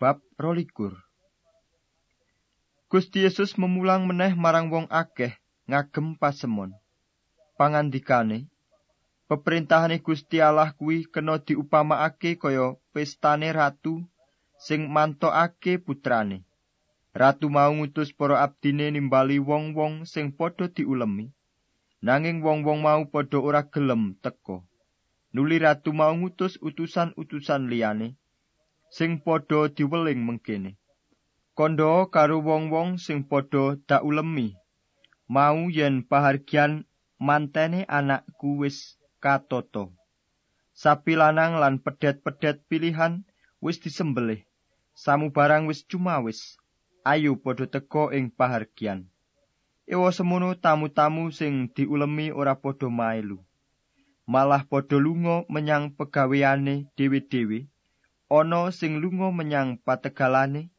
Bab rolikur Gusti Yesus memulang meneh marang wong akeh ngagem pasemon. Pangandikane, peperintahane Gusti Allah kuwi kena diupamakake kaya pestane ratu sing mantokake putrane. Ratu mau ngutus para abdine nimbali wong-wong sing padha diulemi. Nanging wong-wong mau padha ora gelem teka. Nuli ratu mau ngutus utusan-utusan liyane sing padha diweling mengkene. Kondo karo wong-wong sing padha daulemi mau yen pahargyan mantene anakku wis katoto. Sapi lanang lan pedet-pedet pilihan wis disembelih. Samu barang wis cuma wis. Ayo padha teka ing pahargyan. Ewa semono tamu-tamu sing diulemi ora padha mailu. Malah padha lunga menyang pegaweane dhewe-dhewe. Ana sing lunga menyang pategalane,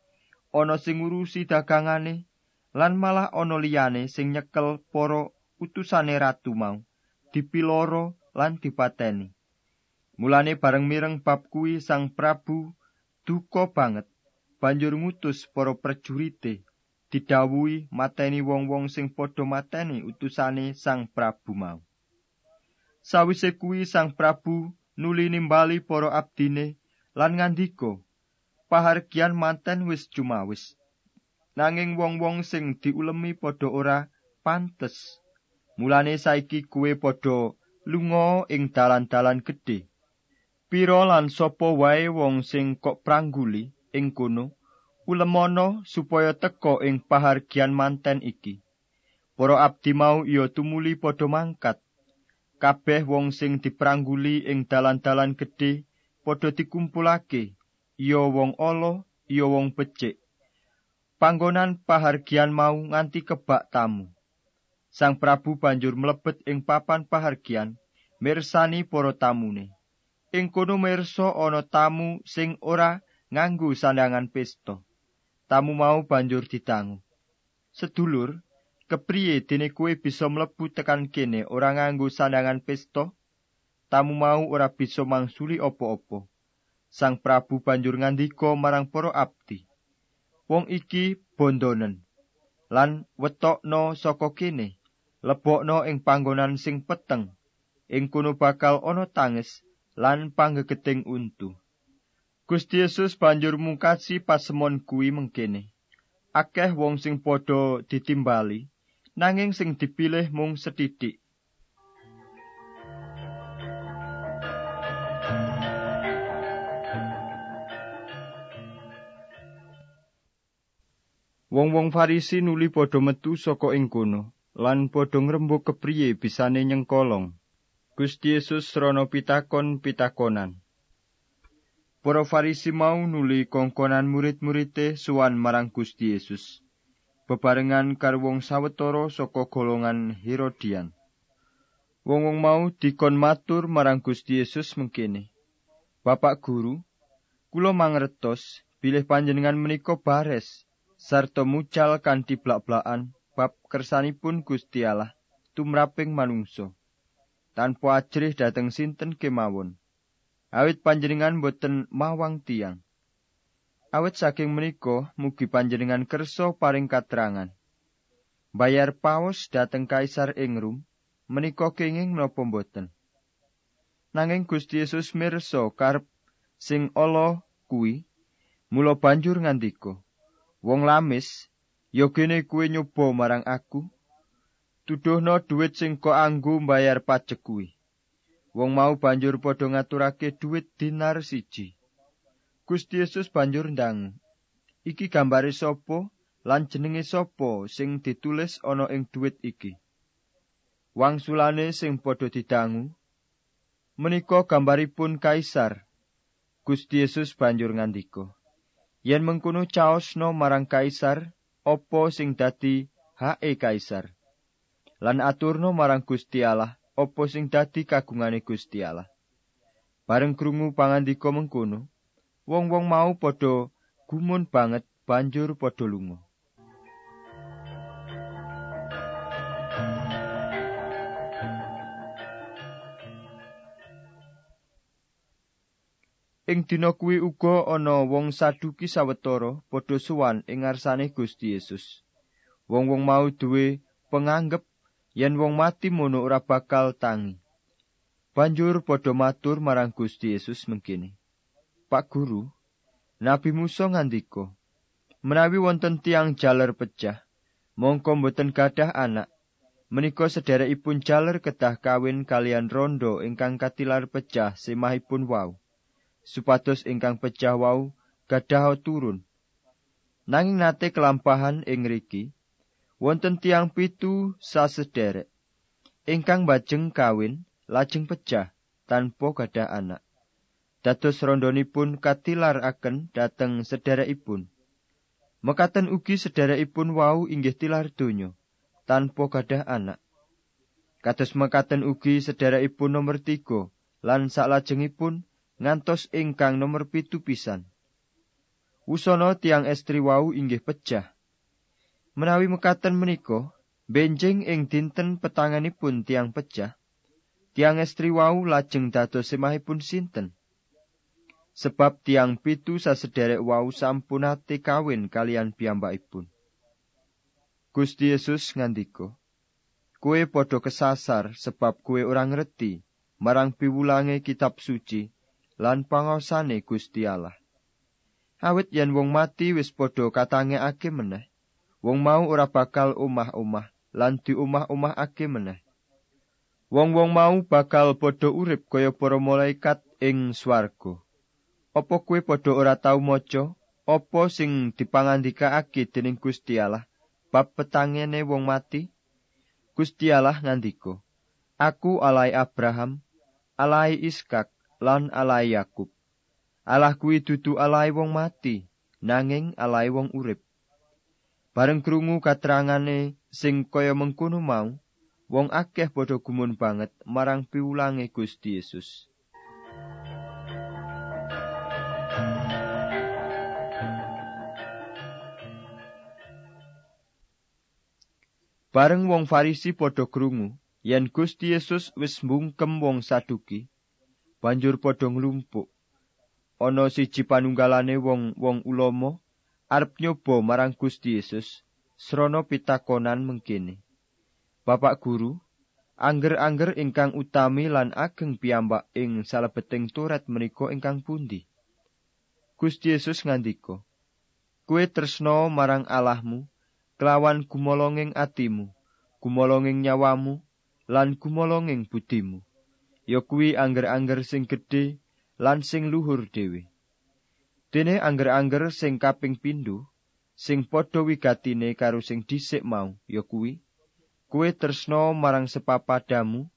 ana sing ngurusi dagangane, lan malah ana liyane sing nyekel para utusane ratu mau, dipiloro lan dipateni. Mulane bareng mireng bab kuwi Sang Prabu duka banget, banjur ngutus para prajurite didhawuhi mateni wong-wong sing padha mateni utusane Sang Prabu mau. Sawise kuwi Sang Prabu nuli nimbali para abdine lan ngandika pahargyan manten wis cumawis nanging wong-wong sing diulemi padha ora pantes. Mulane saiki kuwe padha lunga ing dalan-dalan gedhe. Pira lan sapa wae wong sing kok prangguli ing kono ulemono supaya teka ing pahargyan manten iki? Para abdi mau iya tumuli padha mangkat. Kabeh wong sing diprangguli ing dalan-dalan gedhe padha dikumpulake iya wong ala iya wong becik. Panggonan pahargian mau nganti kebak tamu. Sang Prabu banjur mlebet ing papan pahargian mirsani para tamune. Ing kono mirsa ana tamu sing ora nganggo sandangan pesta. Tamu mau banjur ditangu. Sedulur kepriye dene kowe bisa mlebu tekan kene ora nganggo sandangan pesta tamu mau ora bisa mangsuli apa-apa. Sang Prabu banjur ngandika marang para abdi. Wong iki bondonen lan wetokno saka kene, lebokno ing panggonan sing peteng. Ing kono bakal ana tangis lan panggegeting untu. Gusti Yesus banjur mungkasi pasemon kuwi mengkene. Akeh wong sing padha ditimbali, nanging sing dipilih mung setitik. Wong-wong Farisi nuli padha metu saka ing kono lan padha ngrembug kepriye bisane nyengkolong. Gusti Yesus srana pitakon-pitakonan. Para Farisi mau nuli kongkonan murid-murite suwan marang Gusti Yesus. Bebarengan karo wong sawetara saka golongan Herodian. Wong-wong mau dikon matur marang Gusti Yesus mengkene. Bapak guru, kula mangertos bilih panjenengan menika bares sarta mucal kanthi blak-blakan bab kersanipun Gusti Allah tumraping manungsa tanpa ajrih dhateng sinten kemawon? Awit panjenengan boten mawang tiang awit saking menika mugi panjenengan kersa paring katrangan. Bayar paus dhateng kaisar ing Rum menika kenging napa boten nanging Gusti Yesus mirsa karep sing ala kuwi mula banjur ngandika Wong lamis, ya kene kuwi nyoba marang aku. Tuduhno dhuwit sing kok anggo mbayar pajak kuwi. Wong mau banjur padha ngaturake dhuwit dinar siji. Gusti Yesus banjur ndang. Iki gambare sapa lan jenenge sapa sing ditulis ana ing dhuwit iki. Wangsulane sing padha didangu menika gambaripun kaisar. Gusti Yesus banjur ngandika. Yen mengkono caosno marang kaisar opo sing dadi hae kaisar? Lan aturno marang Gusti Allah opo sing dadi kagungane Gusti Allah? Bareng krungu pangandika mengkono wong-wong mau padha gumun banget banjur padha lunga Ing dina kuwi uga ana wong saduki sawetara padha suwan ing ngarsane Gusti Yesus. Wong-wong mau duwe penganggep yen wong mati mono ora bakal tangi. Banjur padha matur marang Gusti Yesus mengkene. Pak Guru, Nabi Musa ngandika, menawi wonten tiang jaler pecah, mongko mboten gadah anak, menika sederekipun jaler kedah kawin kalian rondo ingkang katilar pecah semahipun wau supados ingkang pecah wau gadah turun. Nanging nate kelampahan ing riki wonten tiang pitu sasederek. Ingkang bajeng kawin lajeng pecah tanpa gadah anak. Dados rondonipun katilar aken dateng sederekipun. Mekaten ugi sederekipun wau inggih tilar donya tanpa gadah anak. Kados mekaten ugi sedherekipun nomor tiga lan saklajengipun ngantos ingkang nomor pitu pisan. Usana tiang estri wau inggih pecah. Menawi mekaten menika, benjing ing dinten petanganipun tiang pecah, tiang estri wau lajeng dados semahipun sinten. Sebab tiang pitu sasederek wau sampun ate kawin kalian piyambakipun. Gusti Yesus ngandika, "Kowe padha kesasar sebab kowe ora ngerti marang piwulange kitab suci lan pangosane Gusti Allah. Awit yen wong mati wis padha katangekake meneh, wong mau ora bakal omah-omah lan diomah-omahake meneh. Wong-wong mau bakal padha urip kaya para malaikat ing swarga. Apa kowe padha ora tau maca apa sing dipangandikake dening Gusti Allah bab petangene wong mati Gusti Allah ngandika Aku alai Abraham alai Iskak lan alai Yakub. Allah kuwi dudu alai wong mati nanging alai wong urip. Bareng krungu katerangane sing kaya mengkono mau wong akeh padha gumun banget marang piwulange Gusti Yesus. Bareng wong Farisi padha krungu yen Gusti Yesus wis mbungkem wong Saduki, banjur padha nglumpuk. Ana siji panunggalane wong-wong ulama arep nyoba marang Gusti Yesus srana pitakonan mengkene. Bapak Guru, angger-angger ingkang utami lan ageng piyambak ing salebeting turet menika ingkang pundi? Gusti Yesus ngandika, "Kowe tresna marang Allahmu kelawan gumolonging atimu, gumolonging nyawamu, lan gumolonging budimu. Ya kuwi angger-angger sing gedhe lan sing luhur dhewe. Dene angger-angger sing kaping pindho, sing padha wigatine karo sing dhisik mau, ya kuwi kuwe tresna marang sepapadamu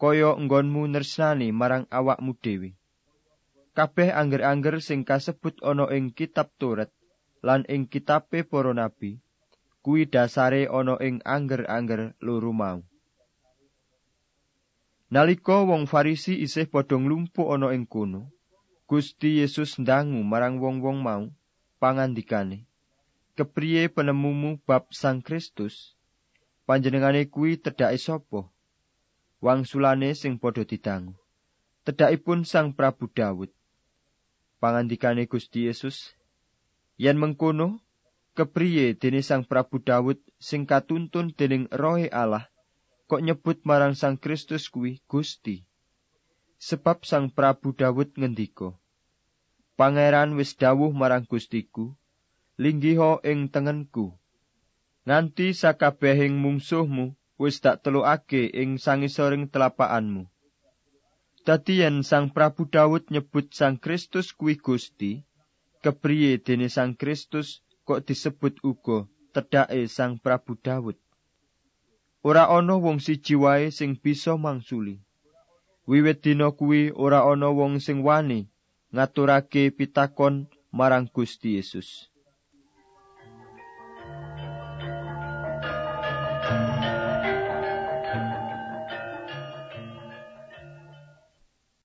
kaya enggonmu nersani marang awakmu dhewe. Kabeh angger-angger sing kasebut ana ing kitab Taurat lan ing kitabe para nabi kuwi dasare ana ing angger-angger loro mau. Nalika wong Farisi isih padha nglumpuk ana ing kono, Gusti Yesus ndangu marang wong-wong mau pangandikane, "Kepriye penemumu bab Sang Kristus? Panjenengane kuwi tedhake sapa?" Wangsulane sing padha didangu, "Tedhakipun Sang Prabu Daud." Pangandikane Gusti Yesus, "Yen mengkono, kepriye dene Sang Prabu Daud sing katuntun dening Rohe Allah kok nyebut marang Sang Kristus kuwi Gusti? Sebab Sang Prabu Daud ngendika Pangeran wis dawuh marang Gustiku linggiha ing tengenku. Nganti sakabehing mungsuhmu wis tak telukake ing sangisoring telapakanmu. Dadi yen Sang Prabu Daud nyebut Sang Kristus kuwi Gusti kepriye dene Sang Kristus kok disebut uga tedhake Sang Prabu Daud. Ora ana wong siji wae sing bisa mangsuli. Wiwit dina kuwi ora ana wong sing wani ngaturake pitakon marang Gusti Yesus.